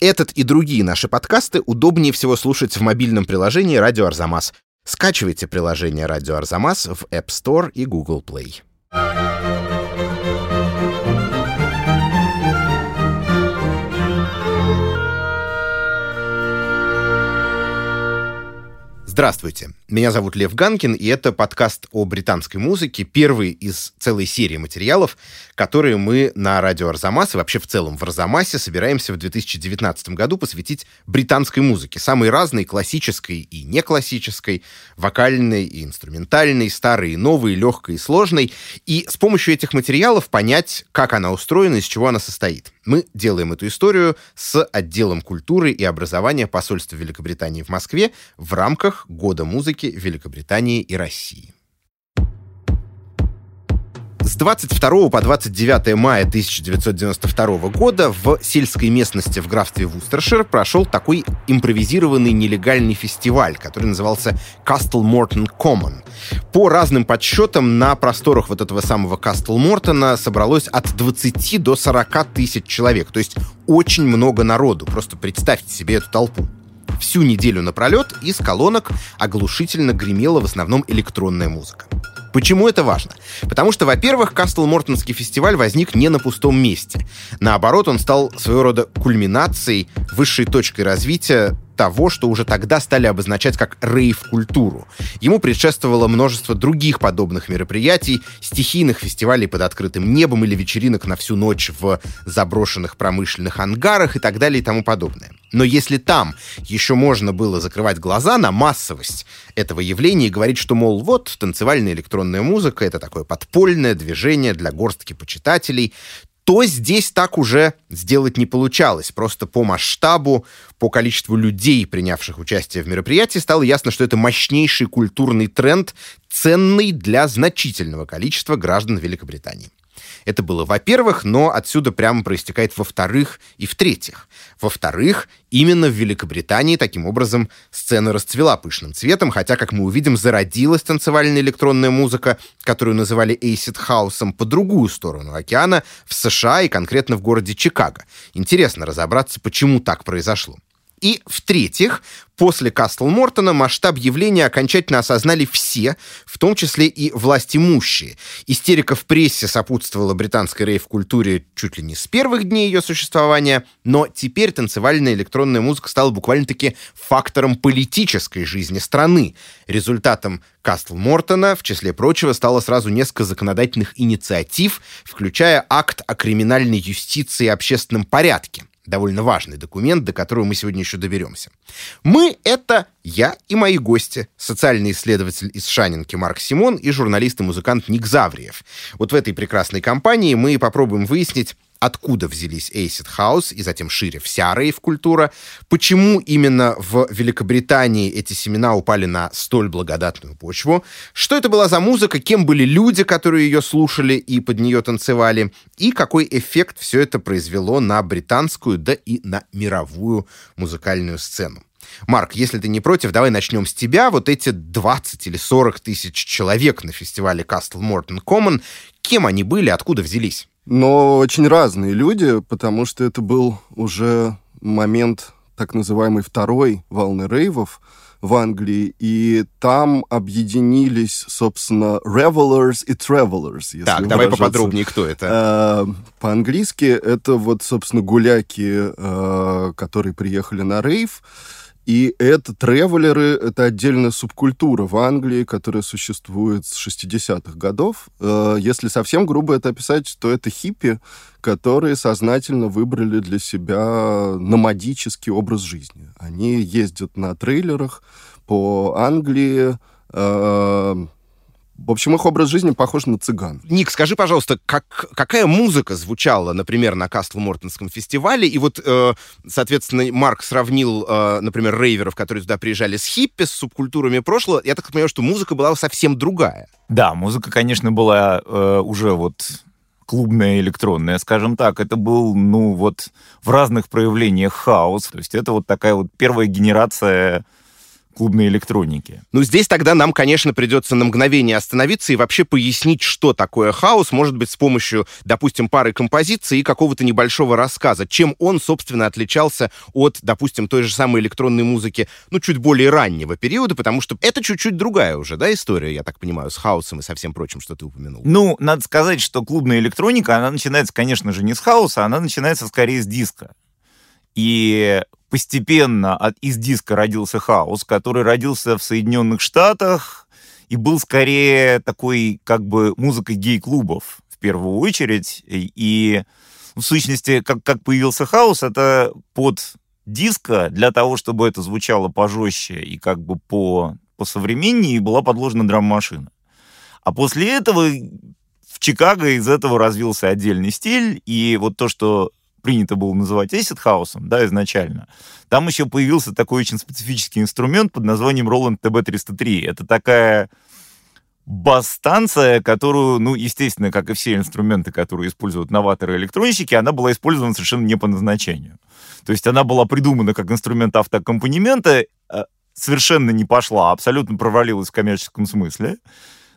Этот и другие наши подкасты удобнее всего слушать в мобильном приложении «Радио Арзамас». Скачивайте приложение «Радио Арзамас» в App Store и Google Play. Здравствуйте, меня зовут Лев Ганкин, и это подкаст о британской музыке, первый из целой серии материалов, которые мы на радио Арзамас и вообще в целом в Арзамасе собираемся в 2019 году посвятить британской музыке, самой разной, классической и неклассической, вокальной и инструментальной, старой и новой, легкой и сложной, и с помощью этих материалов понять, как она устроена, из чего она состоит. Мы делаем эту историю с отделом культуры и образования посольства Великобритании в Москве в рамках Года музыки Великобритании и России. С 22 по 29 мая 1992 года в сельской местности в графстве Вустершир прошел такой импровизированный нелегальный фестиваль, который назывался Castle Morton Common. По разным подсчетам, на просторах вот этого самого Castle Мортона собралось от 20 до 40 тысяч человек. То есть очень много народу. Просто представьте себе эту толпу всю неделю напролет из колонок оглушительно гремела в основном электронная музыка. Почему это важно? Потому что, во-первых, Кастл Мортонский фестиваль возник не на пустом месте. Наоборот, он стал своего рода кульминацией, высшей точкой развития того, что уже тогда стали обозначать как рейв-культуру. Ему предшествовало множество других подобных мероприятий, стихийных фестивалей под открытым небом или вечеринок на всю ночь в заброшенных промышленных ангарах и так далее и тому подобное. Но если там еще можно было закрывать глаза на массовость этого явления и говорить, что, мол, вот, танцевальная электронная музыка — это такое подпольное движение для горстки почитателей, то здесь так уже сделать не получалось. Просто по масштабу, по количеству людей, принявших участие в мероприятии, стало ясно, что это мощнейший культурный тренд, ценный для значительного количества граждан Великобритании. Это было во-первых, но отсюда прямо проистекает во-вторых и в-третьих. Во-вторых, именно в Великобритании таким образом сцена расцвела пышным цветом, хотя, как мы увидим, зародилась танцевальная электронная музыка, которую называли acid хаусом по другую сторону океана, в США и конкретно в городе Чикаго. Интересно разобраться, почему так произошло. И, в-третьих, после Кастл Мортона масштаб явления окончательно осознали все, в том числе и власть имущие. Истерика в прессе сопутствовала британской рейв-культуре чуть ли не с первых дней ее существования, но теперь танцевальная электронная музыка стала буквально-таки фактором политической жизни страны. Результатом Кастл Мортона, в числе прочего, стало сразу несколько законодательных инициатив, включая акт о криминальной юстиции и общественном порядке довольно важный документ, до которого мы сегодня еще доберемся. Мы — это я и мои гости, социальный исследователь из Шанинки Марк Симон и журналист и музыкант Ник Завриев. Вот в этой прекрасной компании мы попробуем выяснить, откуда взялись Acid House и затем шире вся рейв-культура, почему именно в Великобритании эти семена упали на столь благодатную почву, что это была за музыка, кем были люди, которые ее слушали и под нее танцевали, и какой эффект все это произвело на британскую, да и на мировую музыкальную сцену. Марк, если ты не против, давай начнем с тебя. Вот эти 20 или 40 тысяч человек на фестивале Castle Morton Common, кем они были, откуда взялись? Но очень разные люди, потому что это был уже момент так называемой второй волны рейвов в Англии, и там объединились, собственно, revelers и travelers. так, давай поподробнее, кто это? Э, по-английски это вот, собственно, гуляки, э, которые приехали на рейв, и это тревелеры, это отдельная субкультура в Англии, которая существует с 60-х годов. Э, если совсем грубо это описать, то это хиппи, которые сознательно выбрали для себя номадический образ жизни. Они ездят на трейлерах по Англии, э, в общем, их образ жизни похож на цыган. Ник, скажи, пожалуйста, как, какая музыка звучала, например, на Кастл Мортонском фестивале? И вот, э, соответственно, Марк сравнил, э, например, рейверов, которые туда приезжали с хиппи, с субкультурами прошлого. Я так понимаю, что музыка была совсем другая. Да, музыка, конечно, была э, уже вот клубная электронная, скажем так. Это был, ну, вот в разных проявлениях хаос. То есть это вот такая вот первая генерация клубной электроники. Ну, здесь тогда нам, конечно, придется на мгновение остановиться и вообще пояснить, что такое хаос, может быть, с помощью, допустим, пары композиций и какого-то небольшого рассказа, чем он, собственно, отличался от, допустим, той же самой электронной музыки, ну, чуть более раннего периода, потому что это чуть-чуть другая уже, да, история, я так понимаю, с хаосом и со всем прочим, что ты упомянул. Ну, надо сказать, что клубная электроника, она начинается, конечно же, не с хаоса, она начинается скорее с диска. И постепенно от, из диска родился хаос, который родился в Соединенных Штатах и был скорее такой как бы музыкой гей-клубов в первую очередь. И в сущности, как, как появился хаос, это под диска для того, чтобы это звучало пожестче и как бы по, по современнее, была подложена драм-машина. А после этого в Чикаго из этого развился отдельный стиль, и вот то, что принято было называть acid хаусом, да, изначально, там еще появился такой очень специфический инструмент под названием Roland TB303. Это такая бас-станция, которую, ну, естественно, как и все инструменты, которые используют новаторы-электронщики, она была использована совершенно не по назначению. То есть она была придумана как инструмент автоаккомпанемента, э, совершенно не пошла, абсолютно провалилась в коммерческом смысле.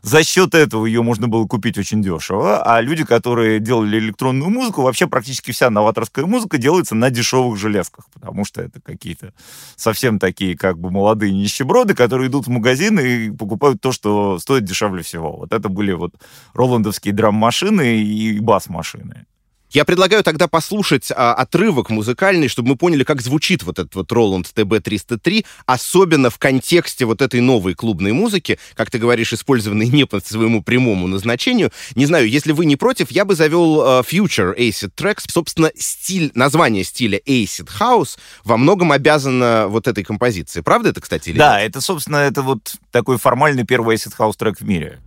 За счет этого ее можно было купить очень дешево, а люди, которые делали электронную музыку, вообще практически вся новаторская музыка делается на дешевых железках, потому что это какие-то совсем такие как бы молодые нищеброды, которые идут в магазин и покупают то, что стоит дешевле всего. Вот это были вот роландовские драм-машины и бас-машины. Я предлагаю тогда послушать а, отрывок музыкальный, чтобы мы поняли, как звучит вот этот вот Roland TB303, особенно в контексте вот этой новой клубной музыки, как ты говоришь, использованной не по своему прямому назначению. Не знаю, если вы не против, я бы завел а, Future Acid Tracks. Собственно, стиль, название стиля Acid House во многом обязано вот этой композиции. Правда это, кстати, или Да, нет? это, собственно, это вот такой формальный первый Acid House трек в мире.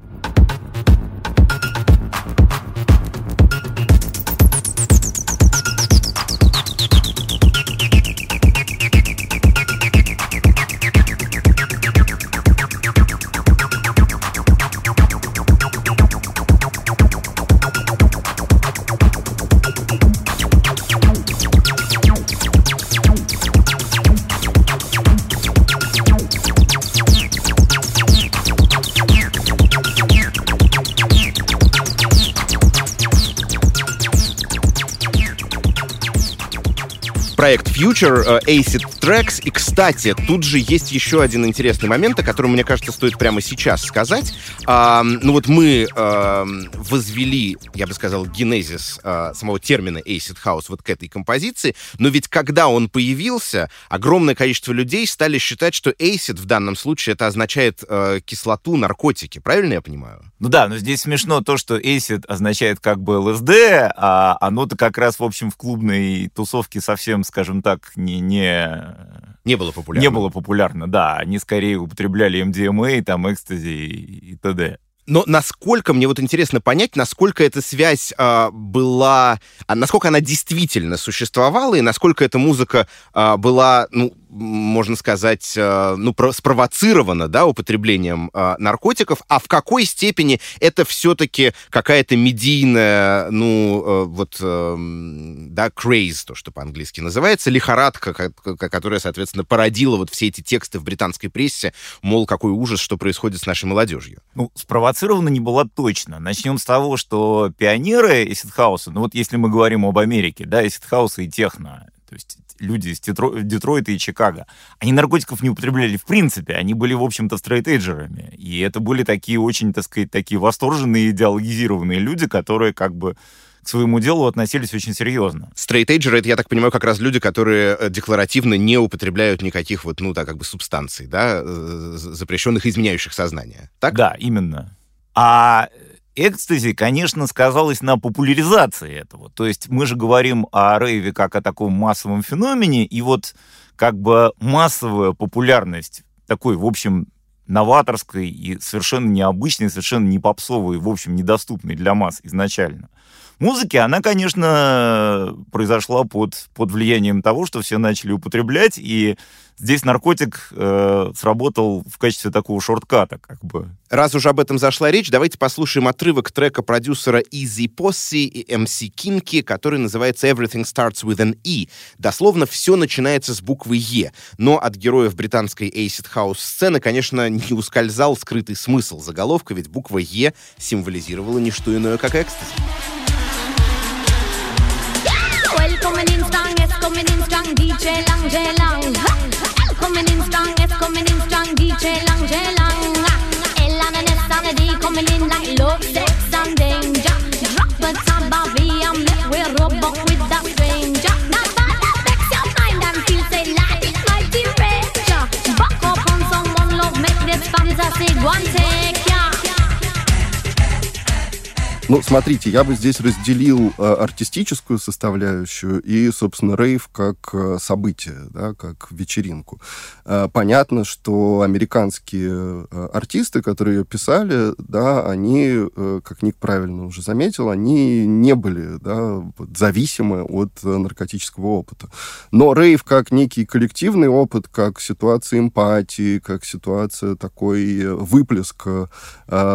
Future э, Acid Tracks. И, кстати, тут же есть еще один интересный момент, о котором, мне кажется, стоит прямо сейчас сказать. А, ну вот мы а, возвели, я бы сказал, генезис а, самого термина Acid House вот к этой композиции, но ведь когда он появился, огромное количество людей стали считать, что Acid в данном случае это означает а, кислоту, наркотики. Правильно я понимаю? Ну да, но здесь смешно то, что acid означает как бы ЛСД, а оно-то как раз, в общем, в клубной тусовке совсем, скажем так, не, не, Не было популярно. не было популярно. Да, они скорее употребляли MDMA, там, экстази и, и т.д. Но насколько, мне вот интересно понять, насколько эта связь а, была, а, насколько она действительно существовала, и насколько эта музыка а, была, ну, можно сказать, а, ну, про- спровоцирована, да, употреблением а, наркотиков, а в какой степени это все-таки какая-то медийная, ну, э, вот, эм, да, craze, то, что по-английски называется, лихорадка, ко- ко- которая, соответственно, породила вот все эти тексты в британской прессе, мол, какой ужас, что происходит с нашей молодежью. Ну, спровоцирована не была точно. Начнем с того, что пионеры acid house а, ну вот если мы говорим об Америке, да, acid house а и техно, то есть люди из Детро- Детройта и Чикаго, они наркотиков не употребляли в принципе, они были, в общем-то, straight edger ами. И это были такие очень, так сказать, такие восторженные, идеологизированные люди, которые как бы к своему делу относились очень серьезно. Straight edger ы — это, я так понимаю, как раз люди, которые э, декларативно не употребляют никаких вот, ну, так, как бы субстанций, да, э, запрещенных, изменяющих сознание. Так? Да, именно. А экстази, конечно, сказалось на популяризации этого. То есть мы же говорим о рейве как о таком массовом феномене, и вот как бы массовая популярность такой, в общем, новаторской и совершенно необычной, совершенно не попсовой, в общем, недоступной для масс изначально, музыки, она, конечно, произошла под, под влиянием того, что все начали употреблять, и здесь наркотик э, сработал в качестве такого шортката, как бы. Раз уже об этом зашла речь, давайте послушаем отрывок трека продюсера Easy Posse и MC Kinky, который называется Everything Starts with an E. Дословно все начинается с буквы Е. Но от героев британской acid house сцены, конечно, не ускользал скрытый смысл заголовка, ведь буква Е символизировала не что иное, как экстази. Well, coming in strong, yes, coming in strong, DJ Long, J Long. Ha! Coming in strong, yes, coming in strong, DJ Long, J Long. Ha! Ah, L and an S and D coming in like love, sex and danger. Drop a top of V and make we rub up with that stranger. Now, bother vex your mind and feel say life is the rage. Back up on someone, love, make this fantasy one take. Ну, смотрите, я бы здесь разделил э, артистическую составляющую и, собственно, рейв как э, событие, да, как вечеринку. Э, понятно, что американские артисты, которые ее писали, да, они, как Ник правильно уже заметил, они не были да, зависимы от наркотического опыта. Но рейв как некий коллективный опыт, как ситуация эмпатии, как ситуация такой выплеск э,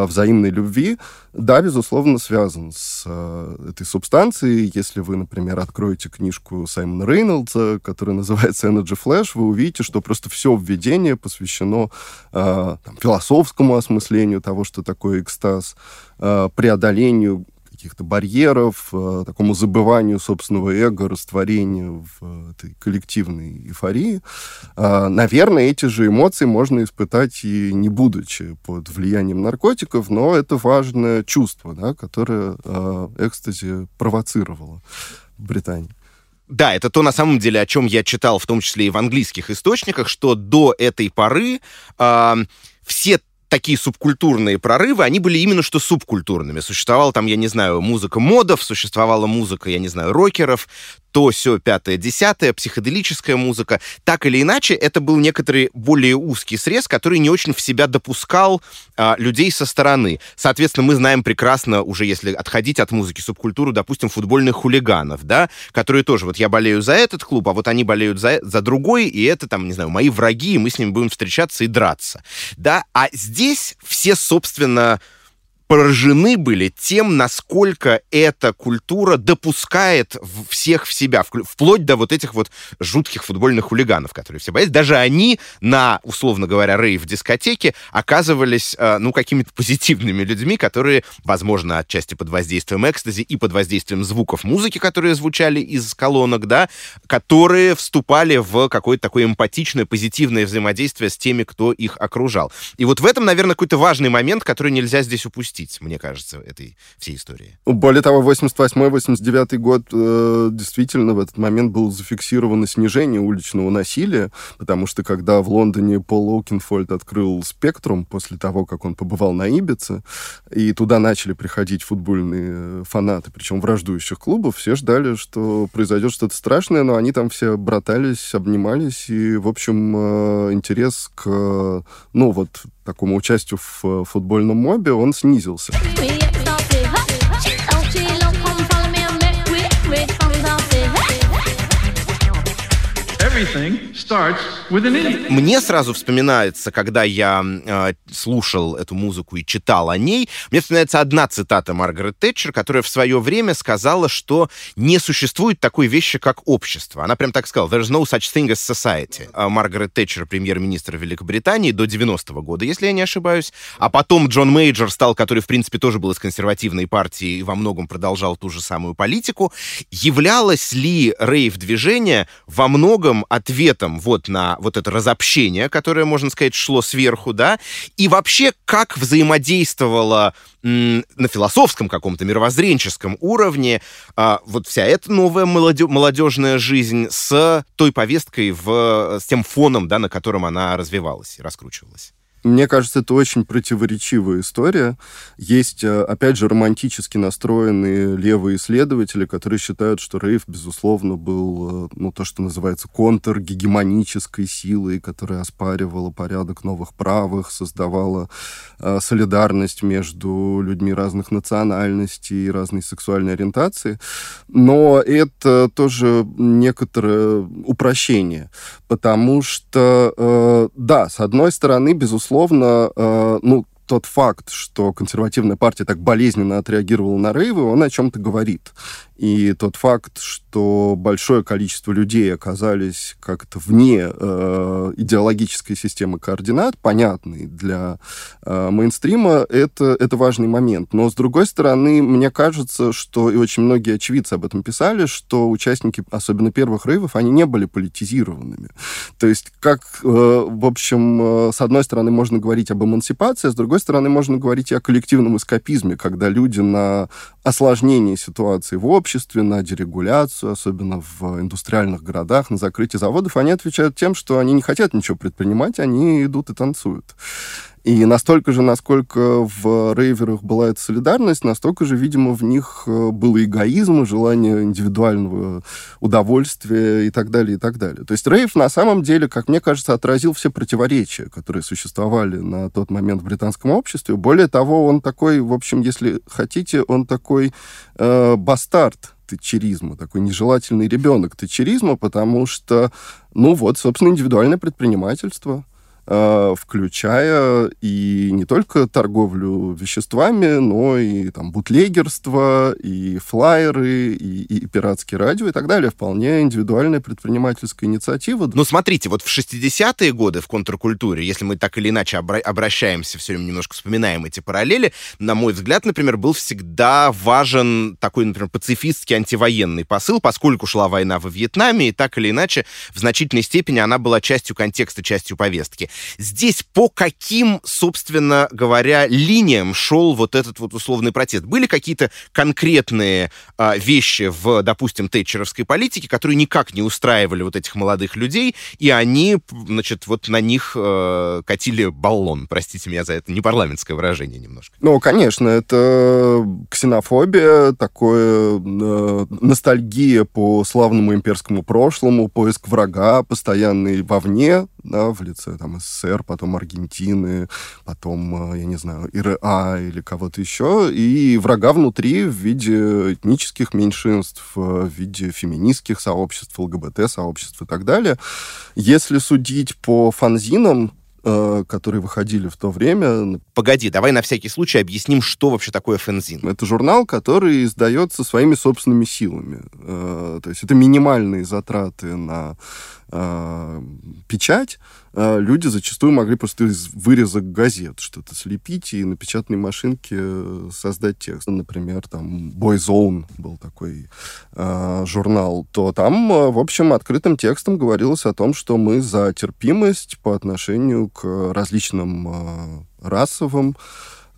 взаимной любви, да, безусловно, связан с э, этой субстанцией. Если вы, например, откроете книжку Саймона Рейнольдса, которая называется Energy Flash, вы увидите, что просто все введение посвящено э, там, философскому осмыслению того, что такое экстаз, э, преодолению каких-то барьеров, э, такому забыванию собственного эго, растворению в э, этой коллективной эйфории. Э, наверное, эти же эмоции можно испытать и не будучи под влиянием наркотиков, но это важное чувство, да, которое э, экстази провоцировало в Британии. Да, это то, на самом деле, о чем я читал, в том числе и в английских источниках, что до этой поры э, все такие субкультурные прорывы, они были именно что субкультурными. Существовала там, я не знаю, музыка модов, существовала музыка, я не знаю, рокеров, то, все, пятое, десятое, психоделическая музыка. Так или иначе, это был некоторый более узкий срез, который не очень в себя допускал а, людей со стороны. Соответственно, мы знаем прекрасно, уже если отходить от музыки, субкультуру, допустим, футбольных хулиганов, да, которые тоже, вот я болею за этот клуб, а вот они болеют за, за другой, и это там, не знаю, мои враги, и мы с ними будем встречаться и драться, да. А здесь все, собственно, поражены были тем, насколько эта культура допускает всех в себя, вплоть до вот этих вот жутких футбольных хулиганов, которые все боятся. Даже они на, условно говоря, рейв-дискотеке оказывались, э, ну, какими-то позитивными людьми, которые, возможно, отчасти под воздействием экстази и под воздействием звуков музыки, которые звучали из колонок, да, которые вступали в какое-то такое эмпатичное, позитивное взаимодействие с теми, кто их окружал. И вот в этом, наверное, какой-то важный момент, который нельзя здесь упустить простить, мне кажется, этой всей истории. Ну, более того, 88-89 год э, действительно в этот момент был зафиксировано снижение уличного насилия, потому что когда в Лондоне Пол Оукинфольд открыл «Спектрум» после того, как он побывал на Ибице, и туда начали приходить футбольные фанаты, причем враждующих клубов, все ждали, что произойдет что-то страшное, но они там все братались, обнимались, и, в общем, э, интерес к, ну, вот такому участию в футбольном мобе, он снизился. Мне сразу вспоминается, когда я э, слушал эту музыку и читал о ней, мне вспоминается одна цитата Маргарет Тэтчер, которая в свое время сказала, что не существует такой вещи, как общество. Она прям так сказала, there's no such thing as society. А Маргарет Тэтчер, премьер-министр Великобритании до 90-го года, если я не ошибаюсь. А потом Джон Мейджор стал, который, в принципе, тоже был из консервативной партии и во многом продолжал ту же самую политику. Являлось ли рейв-движение во многом ответом вот на вот это разобщение, которое, можно сказать, шло сверху, да, и вообще как взаимодействовала на философском каком-то мировоззренческом уровне а, вот вся эта новая молодежная жизнь с той повесткой, в, с тем фоном, да, на котором она развивалась и раскручивалась. Мне кажется, это очень противоречивая история. Есть, э, опять же, романтически настроенные левые исследователи, которые считают, что рейв, безусловно, был, э, ну, то, что называется, контргегемонической силой, которая оспаривала порядок новых правых, создавала э, солидарность между людьми разных национальностей и разной сексуальной ориентации. Но это тоже некоторое упрощение, потому что, э, да, с одной стороны, безусловно, безусловно, э, ну, тот факт, что консервативная партия так болезненно отреагировала на рейвы, он о чем-то говорит. И тот факт, что большое количество людей оказались как-то вне э, идеологической системы координат, понятный для э, мейнстрима, это, это важный момент. Но, с другой стороны, мне кажется, что, и очень многие очевидцы об этом писали, что участники, особенно первых рейвов, они не были политизированными. То есть, как, э, в общем, э, с одной стороны, можно говорить об эмансипации, а с другой стороны, можно говорить и о коллективном эскапизме, когда люди на осложнение ситуации в обществе, на дерегуляцию, особенно в индустриальных городах, на закрытие заводов, они отвечают тем, что они не хотят ничего предпринимать, они идут и танцуют. И настолько же, насколько в рейверах была эта солидарность, настолько же, видимо, в них э, был эгоизм, желание индивидуального удовольствия и так далее, и так далее. То есть рейв на самом деле, как мне кажется, отразил все противоречия, которые существовали на тот момент в британском обществе. Более того, он такой, в общем, если хотите, он такой э, бастард тетчеризма, такой нежелательный ребенок тетчеризма, потому что, ну вот, собственно, индивидуальное предпринимательство – включая и не только торговлю веществами, но и там бутлегерство, и флайеры, и, и пиратские радио и так далее. Вполне индивидуальная предпринимательская инициатива. Ну, смотрите, вот в 60-е годы в контркультуре, если мы так или иначе обра- обращаемся, все время немножко вспоминаем эти параллели, на мой взгляд, например, был всегда важен такой, например, пацифистский антивоенный посыл, поскольку шла война во Вьетнаме, и так или иначе, в значительной степени она была частью контекста, частью повестки. Здесь по каким, собственно говоря, линиям шел вот этот вот условный протест? Были какие-то конкретные а, вещи в, допустим, тэтчеровской политике, которые никак не устраивали вот этих молодых людей, и они, значит, вот на них э, катили баллон, простите меня за это не парламентское выражение немножко. Ну, конечно, это ксенофобия, такое э, ностальгия по славному имперскому прошлому, поиск врага постоянный вовне, да, в лице там СССР, потом Аргентины, потом, э, я не знаю, ИРА или кого-то еще, и врага внутри в виде этнических меньшинств, э, в виде феминистских сообществ, ЛГБТ-сообществ и так далее. Если судить по фанзинам, которые выходили в то время. Погоди, давай на всякий случай объясним, что вообще такое фэнзин. Это журнал, который издается своими собственными силами. То есть это минимальные затраты на э, печать, э, люди зачастую могли просто из вырезок газет что-то слепить и на печатной машинке э, создать текст. Например, там Boyzone был такой э, журнал, то там, э, в общем, открытым текстом говорилось о том, что мы за терпимость по отношению к различным э, расовым,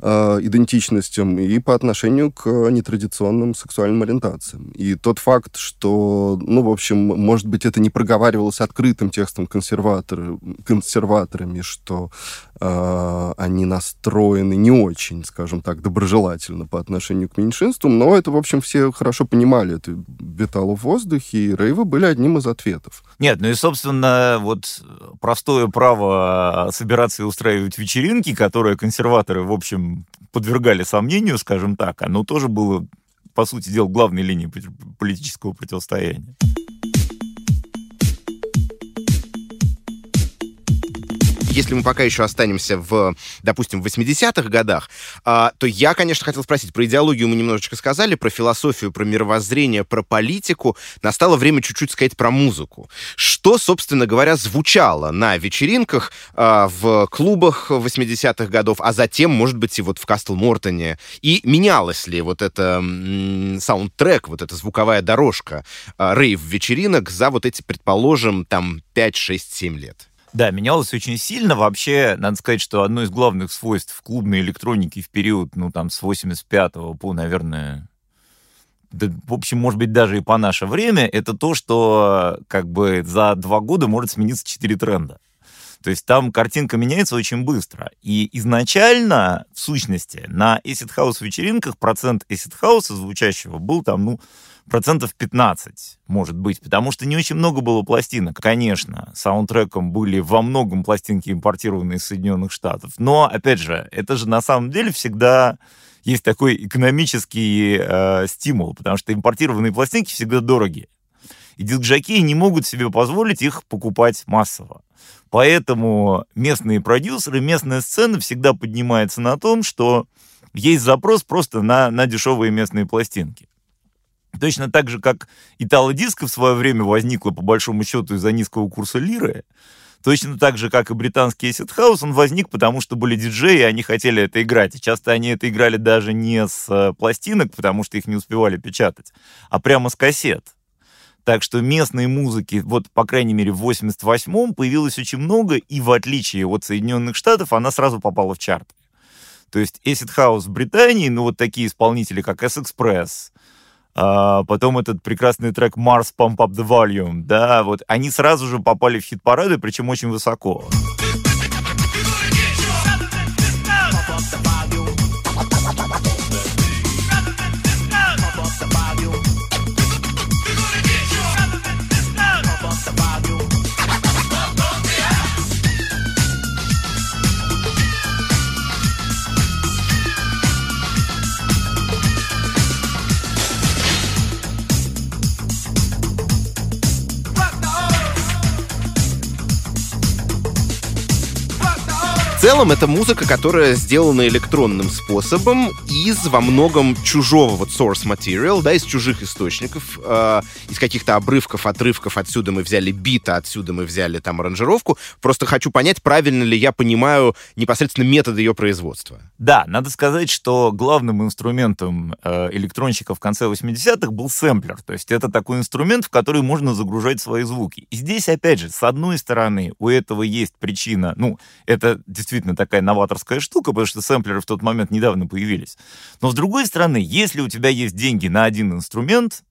Э, идентичностям и по отношению к нетрадиционным сексуальным ориентациям. И тот факт, что, ну, в общем, может быть, это не проговаривалось открытым текстом консерватор, консерваторами, что э, они настроены не очень, скажем так, доброжелательно по отношению к меньшинствам, но это, в общем, все хорошо понимали, это витало в воздухе, и рейвы были одним из ответов. Нет, ну и, собственно, вот простое право собираться и устраивать вечеринки, которое консерваторы, в общем, подвергали сомнению, скажем так, оно тоже было, по сути дела, главной линией политического противостояния. Если мы пока еще останемся в, допустим, в 80-х годах, а, то я, конечно, хотел спросить, про идеологию мы немножечко сказали, про философию, про мировоззрение, про политику. Настало время чуть-чуть сказать про музыку. Что, собственно говоря, звучало на вечеринках, а, в клубах 80-х годов, а затем, может быть, и вот в Кастл-Мортоне? И менялась ли вот эта саундтрек, вот эта звуковая дорожка а, рейв-вечеринок за вот эти, предположим, там 5, 6, 7 лет? Да, менялось очень сильно. Вообще, надо сказать, что одно из главных свойств клубной электроники в период, ну, там, с 85 по, наверное, да, в общем, может быть, даже и по наше время, это то, что как бы за два года может смениться четыре тренда. То есть там картинка меняется очень быстро. И изначально, в сущности, на Acid House вечеринках процент Acid House звучащего был там, ну, процентов 15, может быть, потому что не очень много было пластинок. Конечно, саундтреком были во многом пластинки, импортированные из Соединенных Штатов. Но, опять же, это же на самом деле всегда есть такой экономический э, стимул, потому что импортированные пластинки всегда дорогие. И диск-жокеи не могут себе позволить их покупать массово. Поэтому местные продюсеры, местная сцена всегда поднимается на том, что есть запрос просто на, на дешевые местные пластинки. Точно так же, как итало-диско в свое время возникло, по большому счету, из-за низкого курса лиры, точно так же, как и британский Acid House, он возник, потому что были диджеи, и они хотели это играть. И часто они это играли даже не с э, пластинок, потому что их не успевали печатать, а прямо с кассет. Так что местной музыки, вот, по крайней мере, в 88-м появилось очень много, и в отличие от Соединенных Штатов, она сразу попала в чарты. То есть Acid House в Британии, ну вот такие исполнители, как S-Express, а, потом этот прекрасный трек Mars Pump Up the Volume, да, вот они сразу же попали в хит-парады, причем очень высоко. Целом, это музыка, которая сделана электронным способом из во многом чужого вот source material, да, из чужих источников, э, из каких-то обрывков, отрывков. Отсюда мы взяли бита, отсюда мы взяли там аранжировку. Просто хочу понять, правильно ли я понимаю непосредственно метод ее производства. Да, надо сказать, что главным инструментом э, электронщика в конце 80-х был сэмплер. То есть это такой инструмент, в который можно загружать свои звуки. И здесь, опять же, с одной стороны, у этого есть причина, ну, это действительно действительно такая новаторская штука, потому что сэмплеры в тот момент недавно появились. Но с другой стороны, если у тебя есть деньги на один инструмент,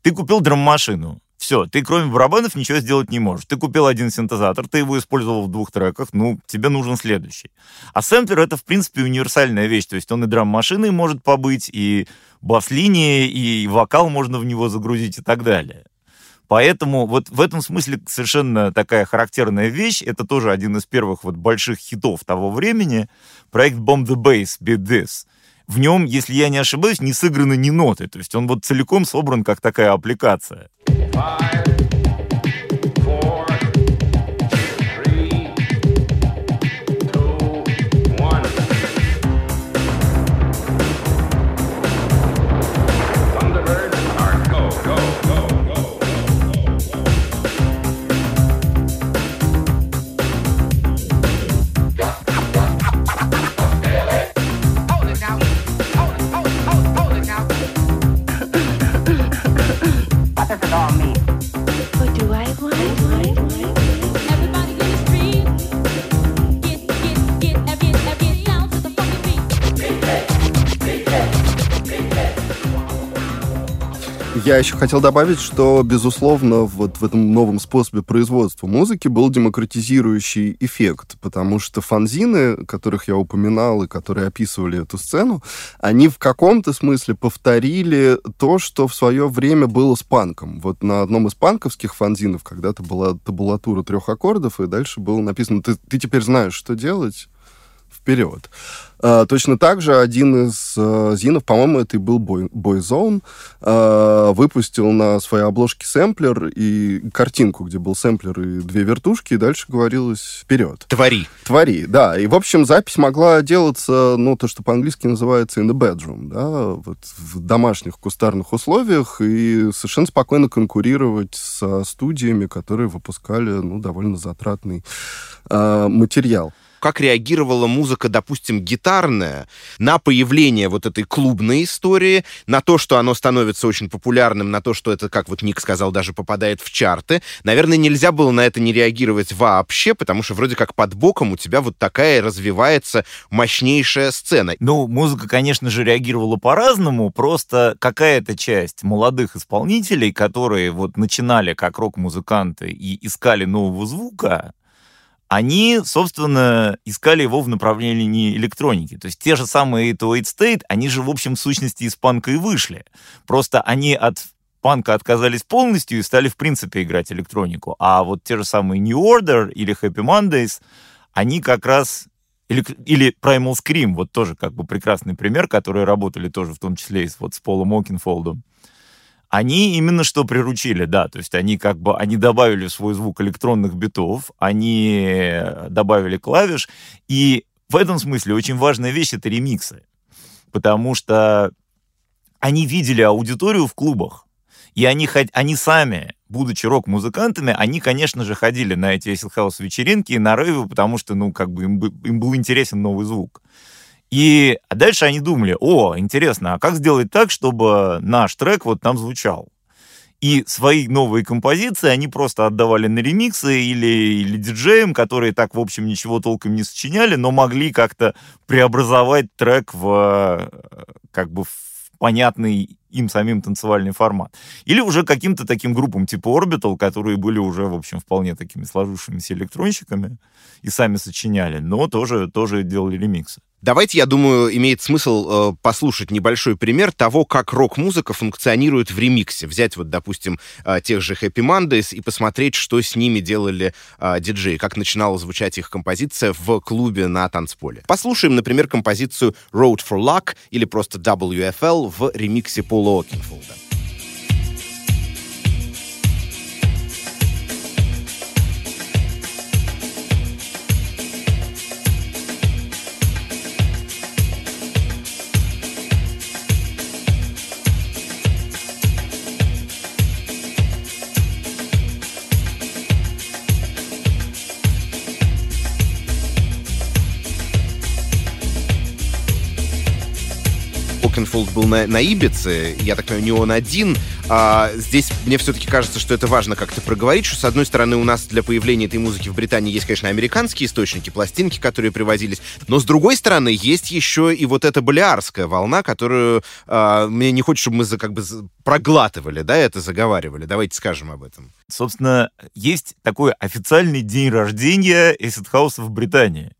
ты купил драм-машину, все, ты кроме барабанов ничего сделать не можешь. Ты купил один синтезатор, ты его использовал в двух треках, ну, тебе нужен следующий. А сэмплер — это, в принципе, универсальная вещь, то есть он и драм-машиной может побыть, и бас-линия, и вокал можно в него загрузить и так далее. Поэтому вот в этом смысле совершенно такая характерная вещь, это тоже один из первых вот больших хитов того времени, проект Bomb the Bass, Beat This. В нем, если я не ошибаюсь, не сыграны ни ноты, то есть он вот целиком собран как такая аппликация. Five. Я еще хотел добавить, что, безусловно, вот в этом новом способе производства музыки был демократизирующий эффект, потому что фанзины, которых я упоминал и которые описывали эту сцену, они в каком-то смысле повторили то, что в свое время было с панком. Вот на одном из панковских фанзинов когда-то была табулатура трех аккордов, и дальше было написано «Ты, ты теперь знаешь, что делать?» Вперед. А, точно так же один из а, зинов, по-моему, это и был Boy, Boyzone, а, выпустил на своей обложке сэмплер и картинку, где был сэмплер и две вертушки, и дальше говорилось вперед. Твори. Твори, да. И, в общем, запись могла делаться, ну, то, что по-английски называется in the bedroom, да, вот в домашних кустарных условиях и совершенно спокойно конкурировать со студиями, которые выпускали, ну, довольно затратный э, материал как реагировала музыка, допустим, гитарная на появление вот этой клубной истории, на то, что оно становится очень популярным, на то, что это, как вот Ник сказал, даже попадает в чарты. Наверное, нельзя было на это не реагировать вообще, потому что вроде как под боком у тебя вот такая развивается мощнейшая сцена. Ну, музыка, конечно же, реагировала по-разному, просто какая-то часть молодых исполнителей, которые вот начинали как рок-музыканты и искали нового звука, они, собственно, искали его в направлении электроники. То есть те же самые 808 State, они же, в общем, в сущности из панка и вышли. Просто они от панка отказались полностью и стали, в принципе, играть электронику. А вот те же самые New Order или Happy Mondays, они как раз... Или, или Primal Scream, вот тоже как бы прекрасный пример, которые работали тоже в том числе и вот с Полом Окинфолдом они именно что приручили, да, то есть они как бы, они добавили свой звук электронных битов, они добавили клавиш, и в этом смысле очень важная вещь — это ремиксы, потому что они видели аудиторию в клубах, и они, они сами, будучи рок-музыкантами, они, конечно же, ходили на эти Acid House вечеринки и на рейвы, потому что, ну, как бы им, им был интересен новый звук. И дальше они думали, о, интересно, а как сделать так, чтобы наш трек вот там звучал? И свои новые композиции они просто отдавали на ремиксы или, или диджеям, которые так, в общем, ничего толком не сочиняли, но могли как-то преобразовать трек в как бы в понятный им самим танцевальный формат. Или уже каким-то таким группам типа Orbital, которые были уже, в общем, вполне такими сложившимися электронщиками и сами сочиняли, но тоже, тоже делали ремиксы. Давайте, я думаю, имеет смысл э, послушать небольшой пример того, как рок-музыка функционирует в ремиксе. Взять вот, допустим, э, тех же Happy Mondays и посмотреть, что с ними делали э, диджеи, как начинала звучать их композиция в клубе на танцполе. Послушаем, например, композицию Road for Luck или просто WFL в ремиксе Пола Окинфолда. Окенфолд был на, на Ибице, я так понимаю, не он один. А, здесь мне все-таки кажется, что это важно как-то проговорить, что, с одной стороны, у нас для появления этой музыки в Британии есть, конечно, американские источники, пластинки, которые привозились, но, с другой стороны, есть еще и вот эта балиарская волна, которую а, мне не хочется, чтобы мы за, как бы проглатывали, да, это заговаривали. Давайте скажем об этом. Собственно, есть такой официальный день рождения Acid в Британии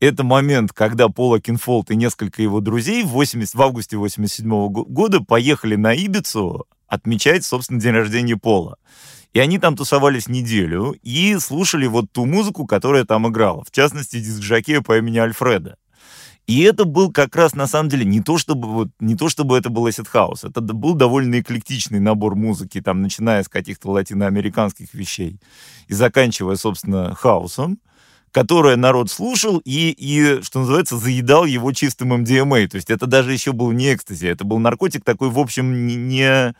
это момент, когда Пол Окенфолд и несколько его друзей в, 80, в августе 87 года поехали на Ибицу отмечать, собственно, день рождения Пола. И они там тусовались неделю и слушали вот ту музыку, которая там играла. В частности, диск-жокея по имени Альфредо. И это был как раз, на самом деле, не то, чтобы, вот, не то, чтобы это был Acid House. Это был довольно эклектичный набор музыки, там, начиная с каких-то латиноамериканских вещей и заканчивая, собственно, хаусом которое народ слушал и, и, что называется, заедал его чистым MDMA. То есть это даже еще был не экстази, это был наркотик такой, в общем, не,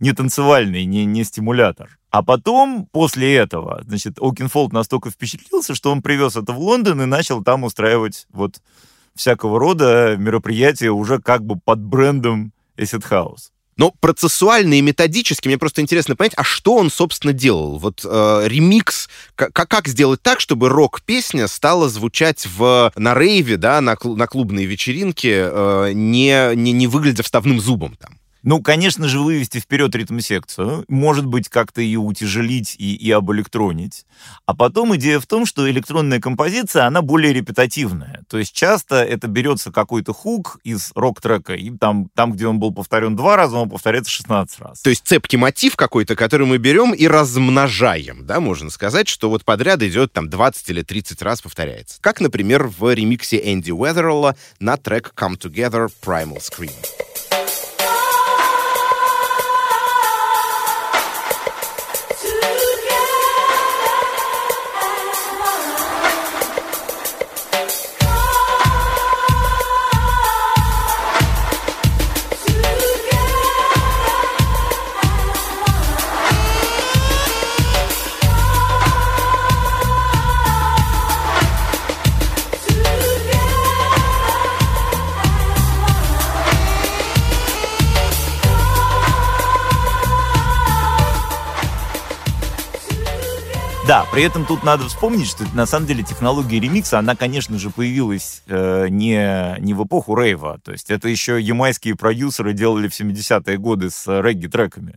не танцевальный, не, не стимулятор. А потом, после этого, значит, Окенфолд настолько впечатлился, что он привез это в Лондон и начал там устраивать вот всякого рода мероприятия уже как бы под брендом Acid House. Но процессуально и методически мне просто интересно понять, а что он, собственно, делал? Вот э, ремикс, как, как сделать так, чтобы рок-песня стала звучать в, на рейве, да, на, на клубной вечеринке, э, не, не, не выглядя вставным зубом там? Ну, конечно же, вывести вперед ритм-секцию, может быть, как-то ее утяжелить и, и обэлектронить. А потом идея в том, что электронная композиция, она более репетативная. То есть часто это берется какой-то хук из рок-трека, и там, там, где он был повторен два раза, он повторяется 16 раз. То есть цепкий мотив какой-то, который мы берем и размножаем, да, можно сказать, что вот подряд идет там 20 или 30 раз повторяется. Как, например, в ремиксе Энди Уэзеролла на трек Come Together Primal Scream. При этом тут надо вспомнить, что на самом деле технология ремикса, она, конечно же, появилась э, не, не в эпоху рейва. То есть это еще ямайские продюсеры делали в 70-е годы с регги-треками.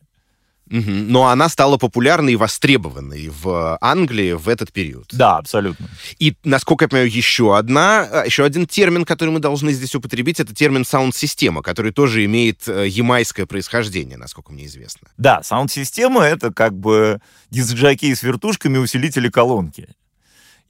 Мгм. Но она стала популярной и востребованной в Англии в этот период. Да, абсолютно. И, насколько я понимаю, еще одна, э, еще один термин, который мы должны здесь употребить, это термин саунд-система, который тоже имеет э, ямайское происхождение, насколько мне известно. Да, саунд-система — это как бы диск-жокей с вертушками, усилители колонки.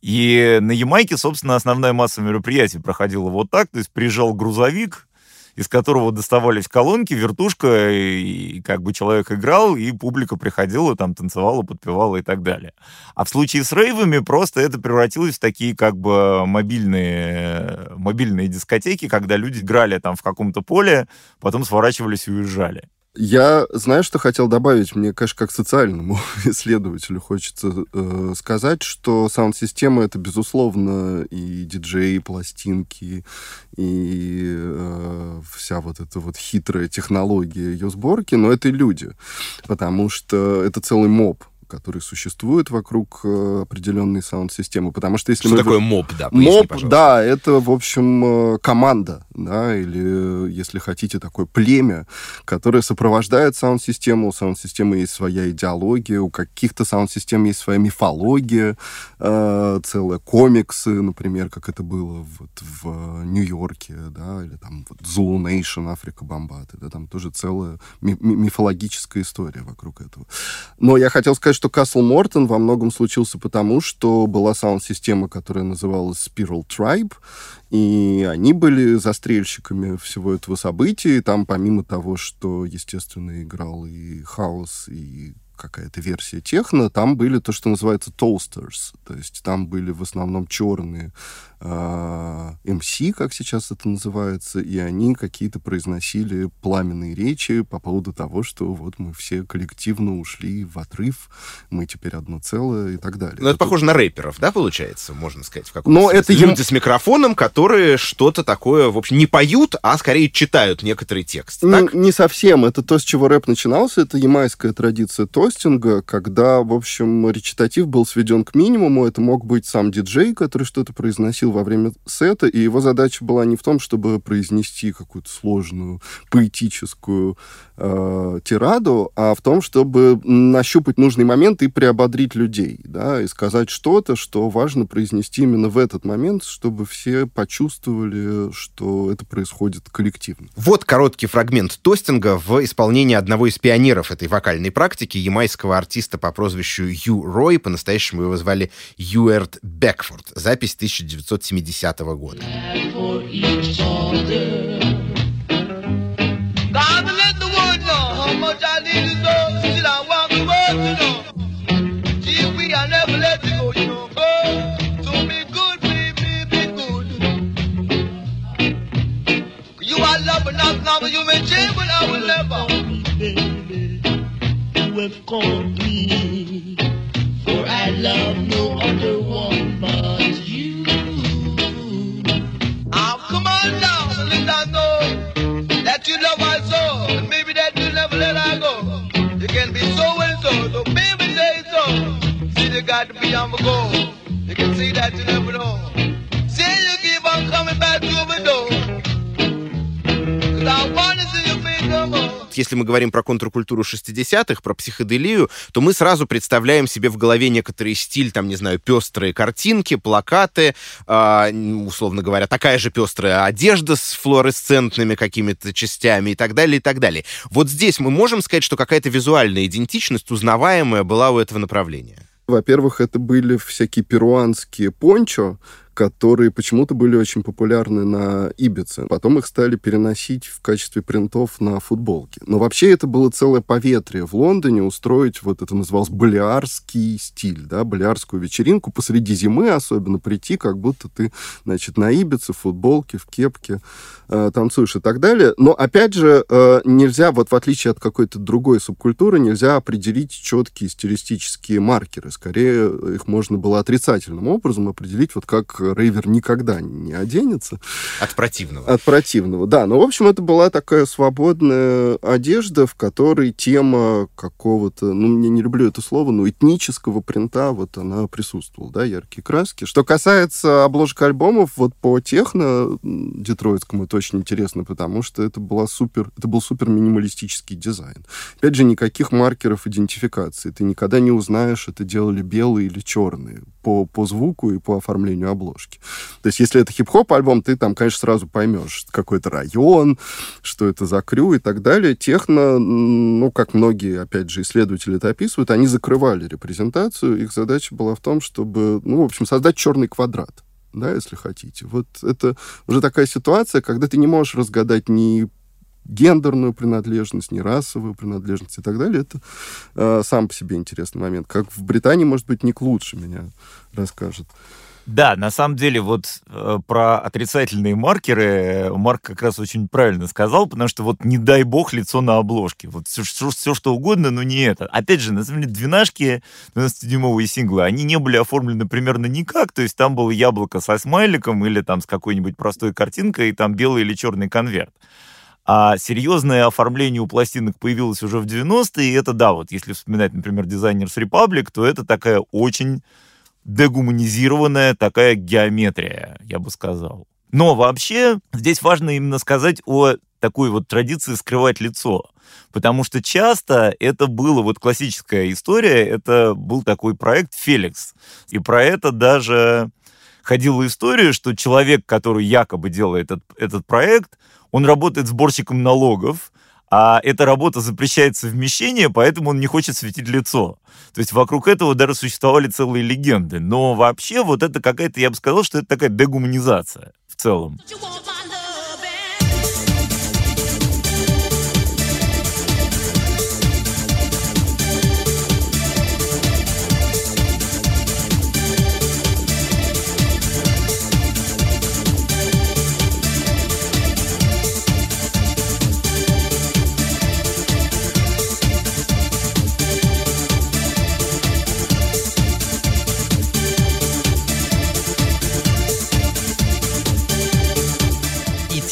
И на Ямайке, собственно, основная масса мероприятий проходила вот так. То есть приезжал грузовик, из которого доставались колонки, вертушка, и как бы человек играл, и публика приходила, там танцевала, подпевала и так далее. А в случае с рейвами просто это превратилось в такие как бы мобильные, мобильные дискотеки, когда люди играли там в каком-то поле, потом сворачивались и уезжали. Я, знаю, что хотел добавить. Мне, конечно, как социальному исследователю хочется э, сказать, что саунд-система — это, безусловно, и диджеи, и пластинки, и э, вся вот эта вот хитрая технология ее сборки, но это и люди. Потому что это целый моб который существует вокруг э, определенной саунд-системы. Потому что если Что мы... такое моб, да? поясни, Моб, пожалуйста. да, это, в общем, э, команда, да, или, если хотите, такое племя, которое сопровождает саунд-систему. У саунд-системы есть своя идеология, у каких-то саунд-систем есть своя мифология, э, целые комиксы, например, как это было вот в Нью-Йорке, да, или там вот Zulu Nation, Африка Бомбаты, да, там тоже целая ми- ми- мифологическая история вокруг этого. Но я хотел сказать, что Касл Мортон во многом случился потому, что была саунд-система, которая называлась Spiral Tribe, и они были застрельщиками всего этого события. И там, помимо того, что, естественно, играл и хаос, и какая-то версия техно, там были то, что называется toasters. То есть там были в основном черные а, MC, как сейчас это называется, и они какие-то произносили пламенные речи по поводу того, что вот мы все коллективно ушли в отрыв, мы теперь одно целое и так далее. Ну, это похоже на рэперов, да, получается, можно сказать, в каком-то Но смысле? это Люди с микрофоном, которые что-то такое, в общем, не поют, а скорее читают некоторый текст, Ну, так? не совсем. Это то, с чего рэп начинался. Это ямайская традиция тостинга, когда, в общем, речитатив был сведен к минимуму. Это мог быть сам диджей, который что-то произносил во время сета, и его задача была не в том, чтобы произнести какую-то сложную поэтическую э, тираду, а в том, чтобы нащупать нужный момент и приободрить людей, да, и сказать что-то, что важно произнести именно в этот момент, чтобы все почувствовали, что это происходит коллективно. Вот короткий фрагмент тостинга в исполнении одного из пионеров этой вокальной практики, ямайского артиста по прозвищу Ю Рой, по-настоящему его звали Юэрт Бекфорд. Запись 1970 года. Me, for I love no other one but you. I'll come on down and let I know that you love my soul. And maybe that you never let I go. You can be so and so, so baby say so. See, you got to be on the go. Если мы говорим про контркультуру 60-х, про психоделию, то мы сразу представляем себе в голове некоторый стиль, там, не знаю, пестрые картинки, плакаты, а, условно говоря, такая же пестрая одежда с флуоресцентными какими-то частями и так далее, и так далее. Вот здесь мы можем сказать, что какая-то визуальная идентичность, узнаваемая, была у этого направления. Во-первых, это были всякие перуанские пончо, которые почему-то были очень популярны на Ибице. Потом их стали переносить в качестве принтов на футболки. Но вообще это было целое поветрие в Лондоне устроить, вот это называлось балиарский стиль, да, балиарскую вечеринку посреди зимы особенно прийти, как будто ты, значит, на Ибице, в футболке, в кепке э, танцуешь и так далее. Но, опять же, э, нельзя, вот в отличие от какой-то другой субкультуры, нельзя определить четкие стилистические маркеры. Скорее, их можно было отрицательным образом определить, вот как рейвер никогда не оденется. От противного. От противного, да. Но, в общем, это была такая свободная одежда, в которой тема какого-то, ну, я не люблю это слово, но этнического принта, вот она присутствовала, да, яркие краски. Что касается обложек альбомов, вот по техно детройтскому это очень интересно, потому что это была супер, это был супер минималистический дизайн. Опять же, никаких маркеров идентификации. Ты никогда не узнаешь, это делали белые или черные по, по звуку и по оформлению обложки. То есть, если это хип-хоп альбом, ты там, конечно, сразу поймешь, какой это район, что это за крю и так далее. Техно, ну, как многие, опять же, исследователи это описывают, они закрывали репрезентацию. Их задача была в том, чтобы, ну, в общем, создать черный квадрат да, если хотите. Вот это уже такая ситуация, когда ты не можешь разгадать ни гендерную принадлежность, ни расовую принадлежность и так далее. Это э, сам по себе интересный момент. Как в Британии, может быть, не к лучше меня расскажет. Да, на самом деле, вот э, про отрицательные маркеры э, Марк как раз очень правильно сказал, потому что вот не дай бог лицо на обложке. Вот все, все, все что угодно, но не это. Опять же, на самом деле, двенашки 12-дюймовые синглы, они не были оформлены примерно никак, то есть там было яблоко со смайликом или там с какой-нибудь простой картинкой, и там белый или черный конверт. А серьезное оформление у пластинок появилось уже в 90-е, и это, да, вот если вспоминать, например, Designers Republic, то это такая очень дегуманизированная такая геометрия, я бы сказал. Но вообще здесь важно именно сказать о такой вот традиции скрывать лицо. Потому что часто это было, вот классическая история, это был такой проект «Феликс». И про это даже ходила история, что человек, который якобы делает этот, этот проект, он работает сборщиком налогов, а эта работа запрещает совмещение, поэтому он не хочет светить лицо. То есть вокруг этого даже существовали целые легенды. Но вообще вот это какая-то, я бы сказал, что это такая дегуманизация в целом.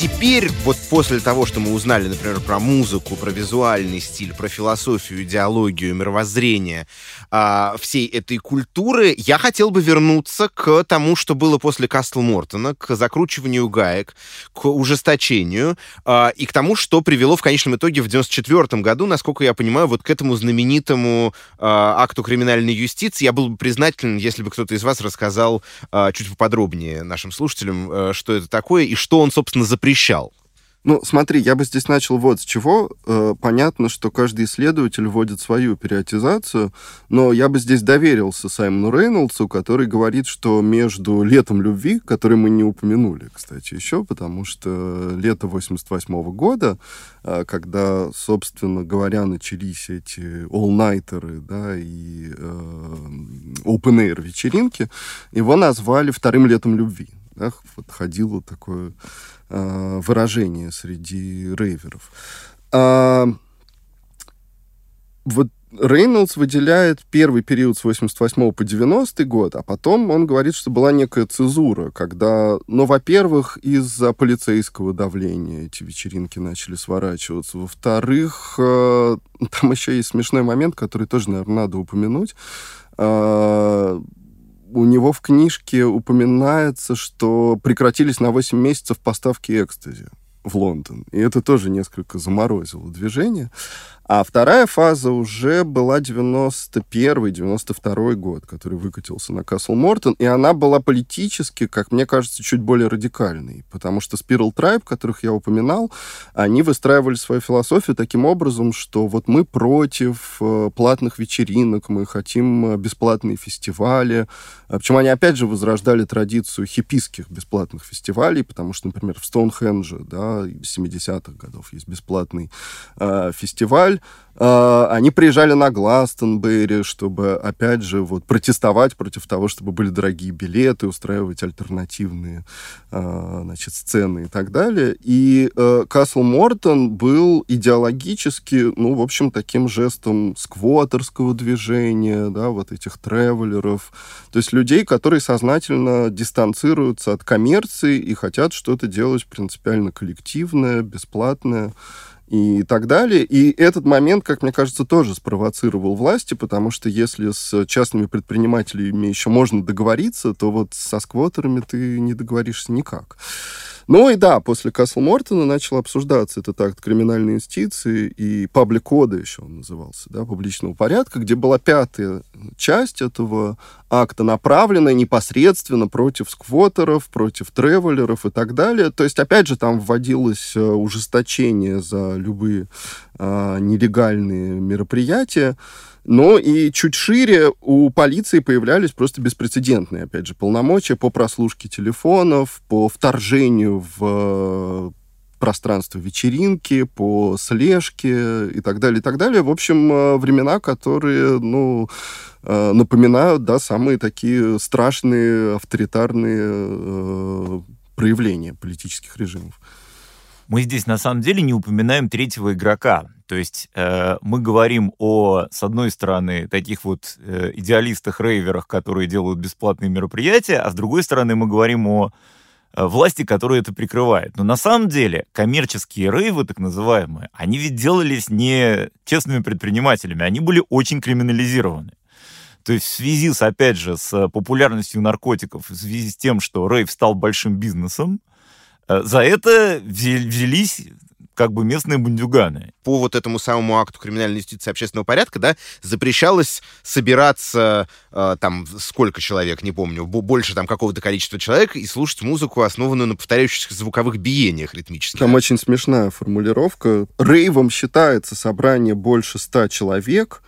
Теперь, вот после того, что мы узнали, например, про музыку, про визуальный стиль, про философию, идеологию, мировоззрение а, всей этой культуры, я хотел бы вернуться к тому, что было после Кастл Мортона, к закручиванию гаек, к ужесточению а, и к тому, что привело в конечном итоге в 94 году, насколько я понимаю, вот к этому знаменитому а, акту криминальной юстиции. Я был бы признателен, если бы кто-то из вас рассказал а, чуть поподробнее нашим слушателям, а, что это такое и что он, собственно, запрещал. Ну, смотри, я бы здесь начал вот с чего. Э, понятно, что каждый исследователь вводит свою периодизацию, но я бы здесь доверился Саймону Рейнольдсу, который говорит, что между летом любви, который мы не упомянули, кстати, еще, потому что лето 88 года, э, когда, собственно говоря, начались эти all-nighterы, да, и э, open-air вечеринки, его назвали вторым летом любви. Да, вот ходило такое э, выражение среди рейверов. А, вот Рейнольдс выделяет первый период с 88 по 90 год, а потом он говорит, что была некая цезура, когда, ну, во-первых, из-за полицейского давления эти вечеринки начали сворачиваться, во-вторых, э, там еще есть смешной момент, который тоже, наверное, надо упомянуть. Э, у него в книжке упоминается, что прекратились на 8 месяцев поставки экстази в Лондон. И это тоже несколько заморозило движение. А вторая фаза уже была 91-92 год, который выкатился на Касл Мортон, и она была политически, как мне кажется, чуть более радикальной, потому что Spiral Tribe, которых я упоминал, они выстраивали свою философию таким образом, что вот мы против э, платных вечеринок, мы хотим э, бесплатные фестивали, А причем они опять же возрождали традицию хиппийских бесплатных фестивалей, потому что, например, в Стоунхендже, да, 70-х годов есть бесплатный э, фестиваль, они приезжали на Гластонберри, чтобы, опять же, вот, протестовать против того, чтобы были дорогие билеты, устраивать альтернативные э, значит, сцены и так далее. И э, Касл Мортон был идеологически, ну, в общем, таким жестом сквотерского движения, да, вот этих тревелеров, то есть людей, которые сознательно дистанцируются от коммерции и хотят что-то делать принципиально коллективное, бесплатное и так далее. И этот момент, как мне кажется, тоже спровоцировал власти, потому что если с частными предпринимателями еще можно договориться, то вот со сквотерами ты не договоришься никак. Ну и да, после Касл Мортона начал обсуждаться этот акт криминальной юстиции и паблик-кода еще он назывался, да, публичного порядка, где была пятая часть этого акта, направленная непосредственно против сквотеров, против тревелеров и так далее. То есть, опять же, там вводилось э, ужесточение за любые а, нелегальные мероприятия. Но и чуть шире у полиции появлялись просто беспрецедентные, опять же, полномочия по прослушке телефонов, по вторжению в э, пространство вечеринки, по слежке и так далее, и так далее. В общем, э, времена, которые, ну, э, напоминают, да, самые такие страшные авторитарные проявления политических режимов. Мы здесь на самом деле не упоминаем третьего игрока. То есть э, мы говорим о, с одной стороны, таких вот э, идеалистах-рейверах, которые делают бесплатные мероприятия, а с другой стороны мы говорим о э, власти, которая это прикрывает. Но на самом деле коммерческие рейвы, так называемые, они ведь делались не честными предпринимателями, они были очень криминализированы. То есть в связи с, опять же, с популярностью наркотиков, в связи с тем, что рейв стал большим бизнесом, э, за это взялись как бы местные бандюганы. По вот этому самому акту криминальной юстиции общественного порядка, да, запрещалось собираться э, там сколько человек, не помню, больше там какого-то количества человек и слушать музыку, основанную на повторяющихся звуковых биениях ритмических. Там очень смешная формулировка. Рейвом считается собрание больше ста человек,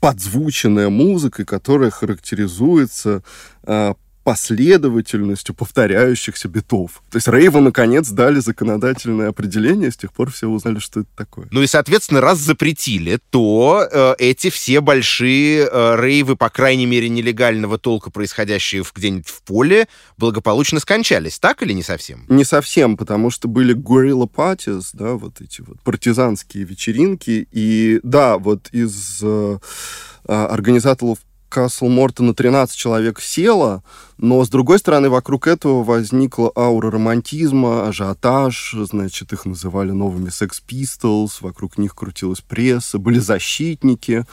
подзвученная музыкой, которая характеризуется э, последовательностью повторяющихся битов. То есть рейву, наконец, дали законодательное определение, с тех пор все узнали, что это такое. Ну и, соответственно, раз запретили, то э, эти все большие э, рейвы, по крайней мере, нелегального толка, происходящие в, где-нибудь в поле, благополучно скончались. Так или не совсем? Не совсем, потому что были guerrilla parties, да, вот эти вот партизанские вечеринки. И да, вот из э, а, организаторов Касл Мортона 13 человек село, но, с другой стороны, вокруг этого возникла аура романтизма, ажиотаж, значит, их называли новыми Sex Pistols, вокруг них крутилась пресса, были защитники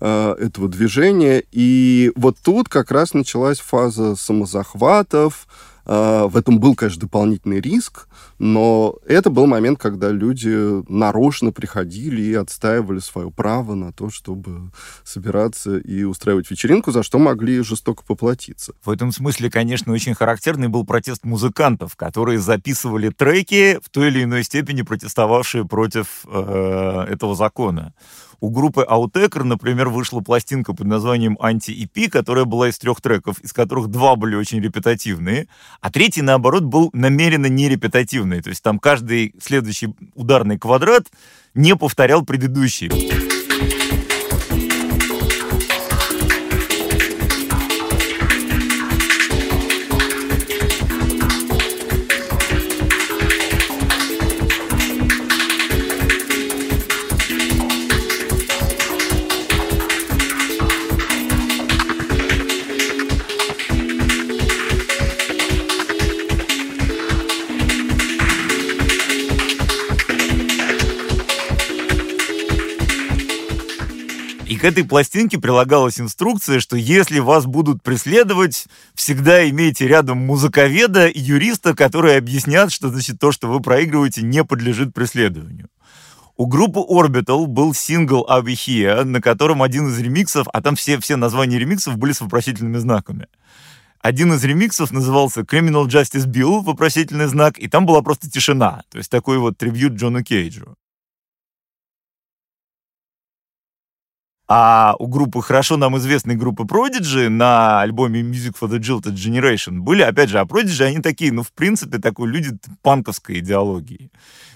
э, этого движения, и вот тут как раз началась фаза самозахватов, в этом был, конечно, дополнительный риск, но это был момент, когда люди нарочно приходили и отстаивали свое право на то, чтобы собираться и устраивать вечеринку, за что могли жестоко поплатиться. В этом смысле, конечно, очень характерный был протест музыкантов, которые записывали треки, в той или иной степени протестовавшие против э, этого закона. У группы Outecker, например, вышла пластинка под названием «Анти-EP», которая была из трех треков, из которых два были очень репетативные, а третий, наоборот, был намеренно нерепетативный. То есть там каждый следующий ударный квадрат не повторял предыдущий. К этой пластинке прилагалась инструкция, что если вас будут преследовать, всегда имейте рядом музыковеда и юриста, которые объяснят, что значит то, что вы проигрываете, не подлежит преследованию. У группы Orbital был сингл Here, на котором один из ремиксов, а там все, все названия ремиксов были с вопросительными знаками. Один из ремиксов назывался Criminal Justice Bill, вопросительный знак, и там была просто тишина. То есть такой вот трибют Джону Кейджу. А у группы, хорошо нам известной группы Prodigy на альбоме Music for the Jilted Generation были, опять же, а Prodigy, они такие, ну, в принципе, такой люди панковской идеологии.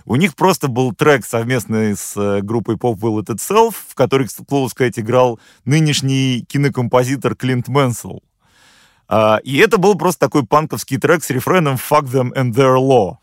У них просто был трек совместный с э, группой Pop Will It Itself, в которой, к слову сказать, играл нынешний кинокомпозитор Клинт Мэнсел. А, и это был просто такой панковский трек с рефреном «Fuck them and their law».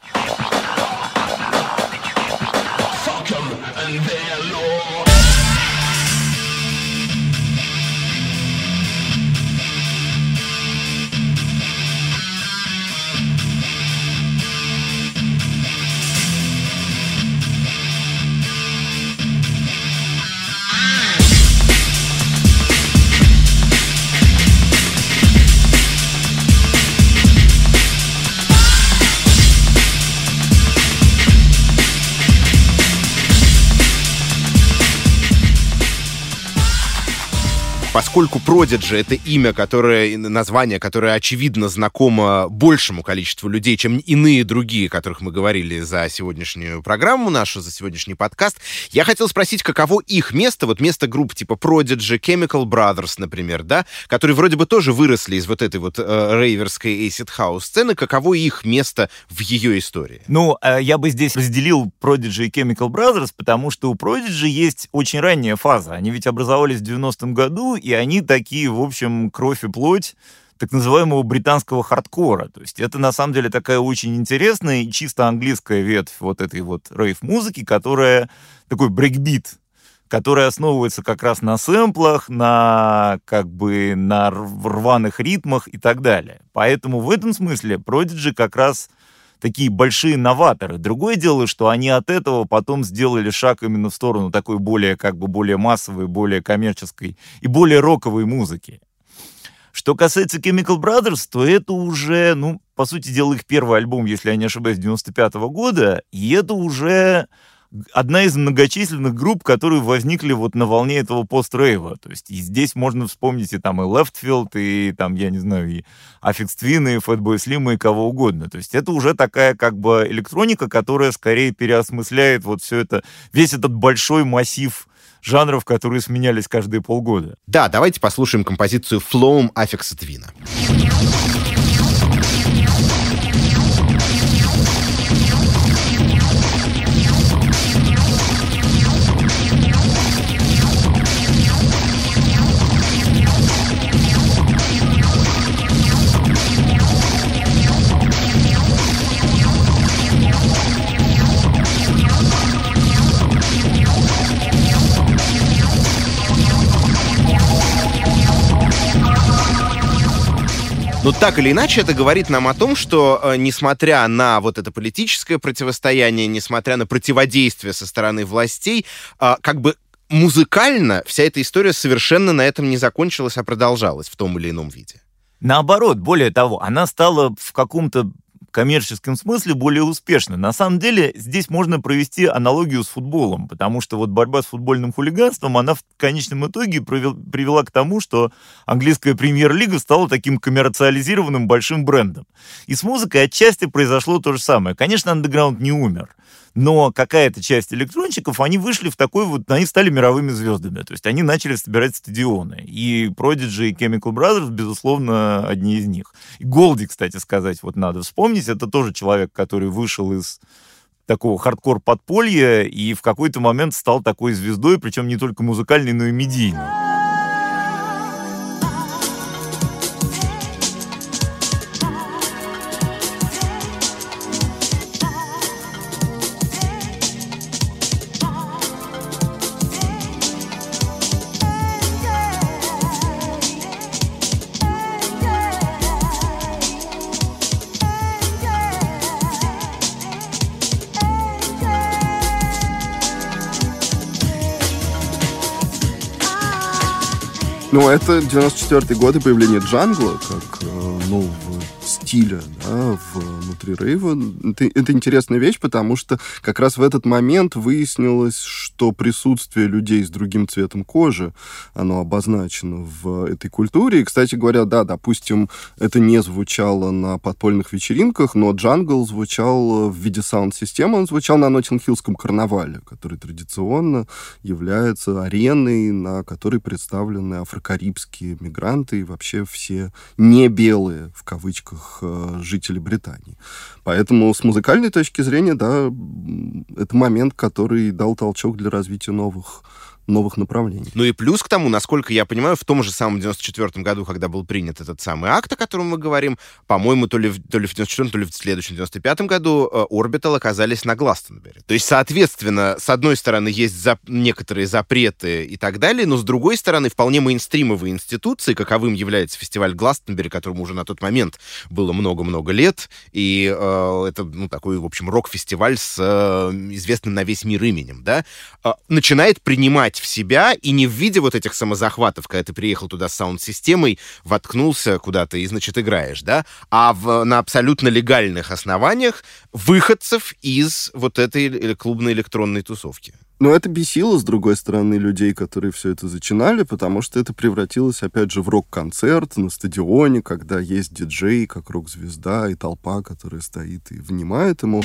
Поскольку Prodigy — это имя, которое, название, которое, очевидно, знакомо большему количеству людей, чем иные другие, о которых мы говорили за сегодняшнюю программу нашу, за сегодняшний подкаст, я хотел спросить, каково их место, вот место групп типа Prodigy, Chemical Brothers, например, да, которые вроде бы тоже выросли из вот этой вот э, рейверской acid house сцены, каково их место в ее истории? Ну, э, я бы здесь разделил Prodigy и Chemical Brothers, потому что у Prodigy есть очень ранняя фаза. Они ведь образовались в 90-м году, и они такие, в общем, кровь и плоть так называемого британского хардкора. То есть это на самом деле такая очень интересная и чисто английская ветвь вот этой вот рейв-музыки, которая такой брейкбит, которая основывается как раз на сэмплах, на как бы на рваных ритмах и так далее. Поэтому в этом смысле Prodigy как раз такие большие новаторы. Другое дело, что они от этого потом сделали шаг именно в сторону такой более, как бы, более массовой, более коммерческой и более роковой музыки. Что касается Chemical Brothers, то это уже, ну, по сути дела, их первый альбом, если я не ошибаюсь, 95 -го года, и это уже одна из многочисленных групп, которые возникли вот на волне этого пост-рейва. То есть и здесь можно вспомнить и там и Leftfield, и там, я не знаю, и Affix Twin, и Fatboy Slim, и кого угодно. То есть это уже такая как бы электроника, которая скорее переосмысляет вот все это, весь этот большой массив жанров, которые сменялись каждые полгода. Да, давайте послушаем композицию «Floam» Аффикса Твина. Но так или иначе это говорит нам о том, что э, несмотря на вот это политическое противостояние, несмотря на противодействие со стороны властей, э, как бы музыкально вся эта история совершенно на этом не закончилась, а продолжалась в том или ином виде. Наоборот, более того, она стала в каком-то коммерческом смысле более успешно. На самом деле здесь можно провести аналогию с футболом, потому что вот борьба с футбольным хулиганством, она в конечном итоге привела к тому, что английская премьер-лига стала таким коммерциализированным большим брендом. И с музыкой отчасти произошло то же самое. Конечно, андеграунд не умер но какая-то часть электронщиков, они вышли в такой вот, они стали мировыми звездами, то есть они начали собирать стадионы. И Prodigy и Chemical Brothers, безусловно, одни из них. И Голди, кстати сказать, вот надо вспомнить, это тоже человек, который вышел из такого хардкор-подполья и в какой-то момент стал такой звездой, причем не только музыкальной, но и медийной. Ну, это 94 год и появление джангла, как э, нового стиля да, внутри рейва. Это, это интересная вещь, потому что как раз в этот момент выяснилось, что присутствие людей с другим цветом кожи, оно обозначено в этой культуре. И, кстати говоря, да, допустим, это не звучало на подпольных вечеринках, но джангл звучал в виде саунд-системы, он звучал на Ноттинг-Хиллском карнавале, который традиционно является ареной, на которой представлены афрокарибские мигранты и вообще все не белые, в кавычках, э, жители Британии. Поэтому с музыкальной точки зрения, да, это момент, который дал толчок для развития новых новых направлений. Ну и плюс к тому, насколько я понимаю, в том же самом 94 году, когда был принят этот самый акт, о котором мы говорим, по-моему, то ли, то ли в 94 то ли в следующем 95 году э, Orbital оказались на Гластонберри. То есть, соответственно, с одной стороны, есть за, некоторые запреты и так далее, но с другой стороны, вполне мейнстримовые институции, каковым является фестиваль Гластонберри, которому уже на тот момент было много-много лет, и э, это, ну, такой, в общем, рок-фестиваль с э, известным на весь мир именем, да, э, начинает принимать в себя и не в виде вот этих самозахватов, когда ты приехал туда с саунд-системой, воткнулся куда-то и, значит, играешь, да, а в, на абсолютно легальных основаниях выходцев из вот этой клубной электронной тусовки. Но это бесило, с другой стороны, людей, которые все это зачинали, потому что это превратилось, опять же, в рок-концерт на стадионе, когда есть диджей, как рок-звезда, и толпа, которая стоит и внимает ему.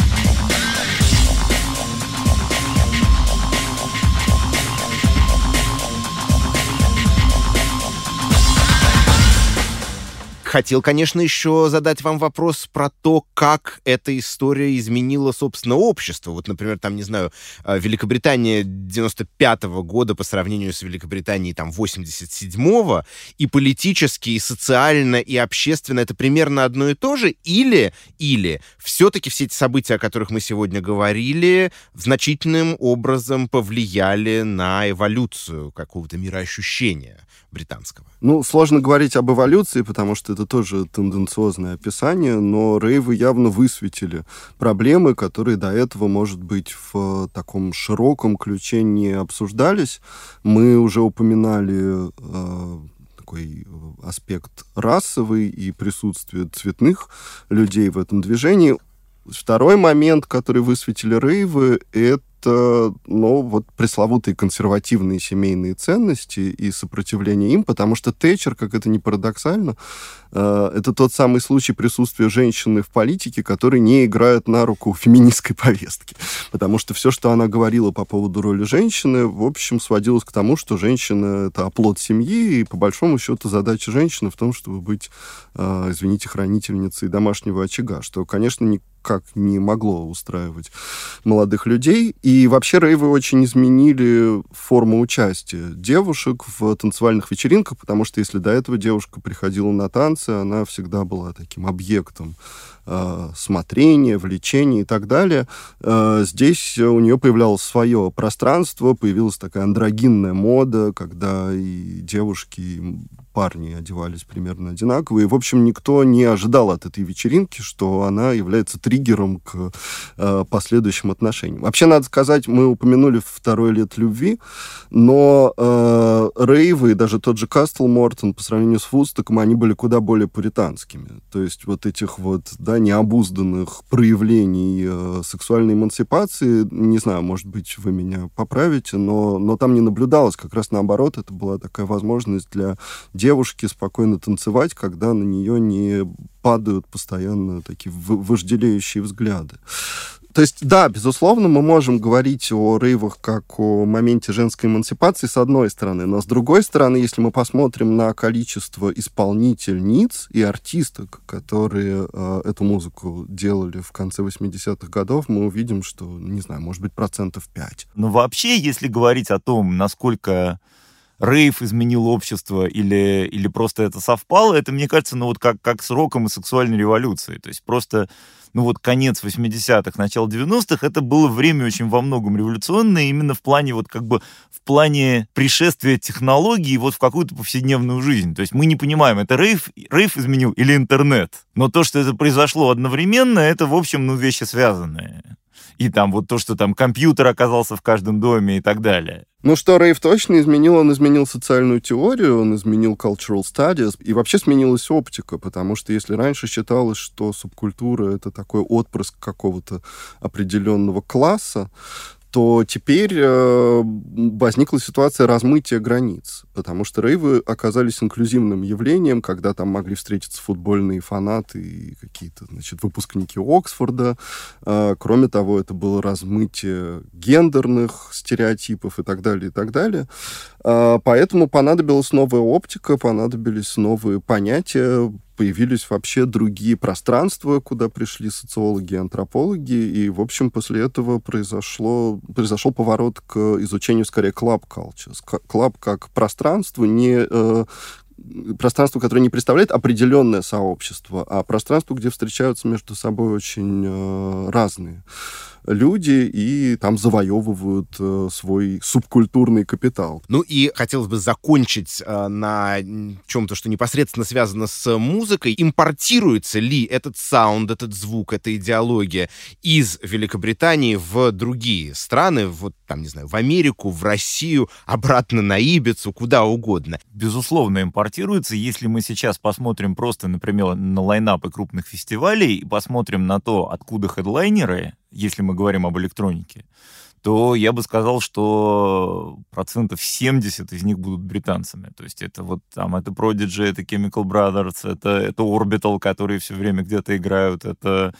Хотел, конечно, еще задать вам вопрос про то, как эта история изменила, собственно, общество. Вот, например, там, не знаю, э, Великобритания 95-го года по сравнению с Великобританией там 87-го, и политически, и социально, и общественно это примерно одно и то же, или, или все-таки все эти события, о которых мы сегодня говорили, значительным образом повлияли на эволюцию какого-то мироощущения британского? Ну, сложно говорить об эволюции, потому что это тоже тенденциозное описание, но рейвы явно высветили проблемы, которые до этого, может быть, в таком широком ключе не обсуждались. Мы уже упоминали э, такой аспект расовый и присутствие цветных людей в этом движении. Второй момент, который высветили рейвы, это, ну, вот пресловутые консервативные семейные ценности и сопротивление им, потому что Тэтчер, как это ни парадоксально, э, это тот самый случай присутствия женщины в политике, который не играет на руку феминистской повестки. Потому что все, что она говорила по поводу роли женщины, в общем, сводилось к тому, что женщина — это оплот семьи, и по большому счету задача женщины в том, чтобы быть, э, извините, хранительницей домашнего очага, что, конечно, не как не могло устраивать молодых людей. И вообще рейвы очень изменили форму участия девушек в танцевальных вечеринках, потому что если до этого девушка приходила на танцы, она всегда была таким объектом э, смотрения, влечения и так далее. Э, здесь у нее появлялось свое пространство, появилась такая андрогинная мода, когда и девушки, и парни одевались примерно одинаково. И, в общем, никто не ожидал от этой вечеринки, что она является триггером к э, последующим отношениям. Вообще, надо сказать, мы упомянули второй лет любви, но э, рейвы и даже тот же Кастл Мортон по сравнению с Вудстоком, они были куда более пуританскими. То есть вот этих вот, да, необузданных проявлений э, сексуальной эмансипации, не знаю, может быть, вы меня поправите, но, но там не наблюдалось. Как раз наоборот, это была такая возможность для девушке спокойно танцевать, когда на нее не падают постоянно такие вожделеющие взгляды. То есть, да, безусловно, мы можем говорить о рейвах как о моменте женской эмансипации с одной стороны, но с другой стороны, если мы посмотрим на количество исполнительниц и артисток, которые э, эту музыку делали в конце 80-х годов, мы увидим, что, не знаю, может быть, процентов 5. Но вообще, если говорить о том, насколько рейв изменил общество или, или просто это совпало, это, мне кажется, ну вот как, как с роком и сексуальной революцией. То есть просто, ну вот конец 80-х, начало 90-х, это было время очень во многом революционное именно в плане вот как бы в плане пришествия технологий вот в какую-то повседневную жизнь. То есть мы не понимаем, это рейв, рейв изменил или интернет. Но то, что это произошло одновременно, это, в общем, ну, вещи связанные. И там вот то, что там компьютер оказался в каждом доме и так далее. Ну что рейв точно изменил? Он изменил социальную теорию, он изменил cultural studies, и вообще сменилась оптика, потому что если раньше считалось, что субкультура — это такой отпрыск какого-то определенного класса, то теперь э, возникла ситуация размытия границ, потому что рейвы оказались инклюзивным явлением, когда там могли встретиться футбольные фанаты и какие-то, значит, выпускники Оксфорда. Э, кроме того, это было размытие гендерных стереотипов и так далее, и так далее. Э, поэтому понадобилась новая оптика, понадобились новые понятия, появились вообще другие пространства, куда пришли социологи и антропологи, и, в общем, после этого произошло, произошел поворот к изучению, скорее, club culture. Club как пространство, не э, пространство, которое не представляет определенное сообщество, а пространство, где встречаются между собой очень э, разные люди и там завоевывают э, свой субкультурный капитал. Ну и хотелось бы закончить э, на чем-то, что непосредственно связано с музыкой. Импортируется ли этот саунд, этот звук, эта идеология из Великобритании в другие страны, вот там, не знаю, в Америку, в Россию, обратно на Ибицу, куда угодно? Безусловно, импортируется. Если мы сейчас посмотрим просто, например, на лайнапы крупных фестивалей и посмотрим на то, откуда хедлайнеры, если мы говорим об электронике, то я бы сказал, что процентов 70 из них будут британцами. То есть это вот там, это Prodigy, это Chemical Brothers, это, это Orbital, которые все время где-то играют, это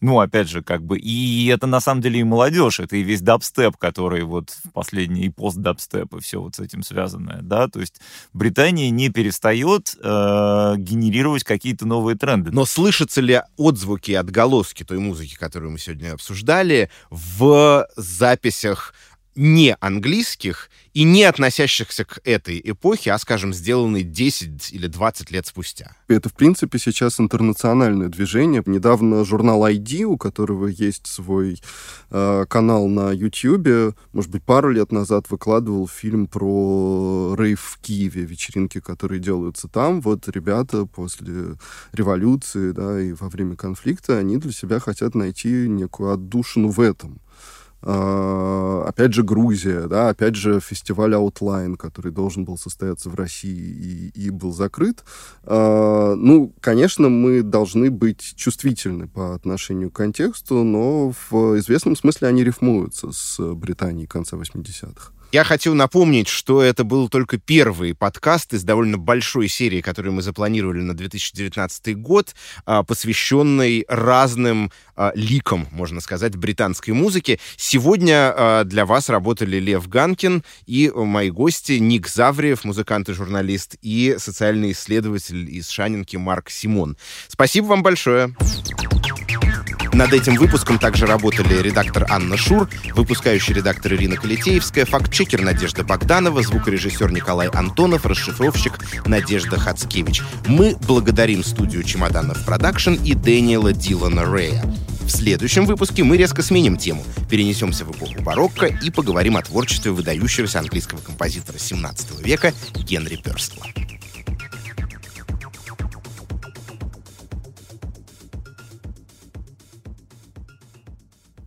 ну, опять же, как бы, и это на самом деле и молодежь, это и весь дабстеп, который вот последний, и пост-дабстеп, и все вот с этим связанное, да, то есть Британия не перестает э, генерировать какие-то новые тренды. Но слышатся ли отзвуки, отголоски той музыки, которую мы сегодня обсуждали, в записях не английских и не относящихся к этой эпохе, а, скажем, сделанной 10 или 20 лет спустя. Это, в принципе, сейчас интернациональное движение. Недавно журнал ID, у которого есть свой э, канал на YouTube, может быть, пару лет назад выкладывал фильм про рейв в Киеве, вечеринки, которые делаются там. Вот ребята после революции да, и во время конфликта, они для себя хотят найти некую отдушину в этом. А, опять же, Грузия, да, опять же, фестиваль Outline, который должен был состояться в России и, и был закрыт. А, ну, конечно, мы должны быть чувствительны по отношению к контексту, но в известном смысле они рифмуются с Британией конца 80-х. Я хочу напомнить, что это был только первый подкаст из довольно большой серии, которую мы запланировали на 2019 год, а, посвященной разным а, ликам, можно сказать, британской музыки. Сегодня а, для вас работали Лев Ганкин и мои гости Ник Завриев, музыкант и журналист, и социальный исследователь из Шанинки Марк Симон. Спасибо вам большое. Над этим выпуском также работали редактор Анна Шур, выпускающий редактор Ирина Калитеевская, фактчекер Надежда Богданова, звукорежиссер Николай Антонов, расшифровщик Надежда Хацкевич. Мы благодарим студию «Чемоданов Продакшн» и Дэниела Дилана Рея. В следующем выпуске мы резко сменим тему, перенесемся в эпоху барокко и поговорим о творчестве выдающегося английского композитора 17 века Генри Пёрселла.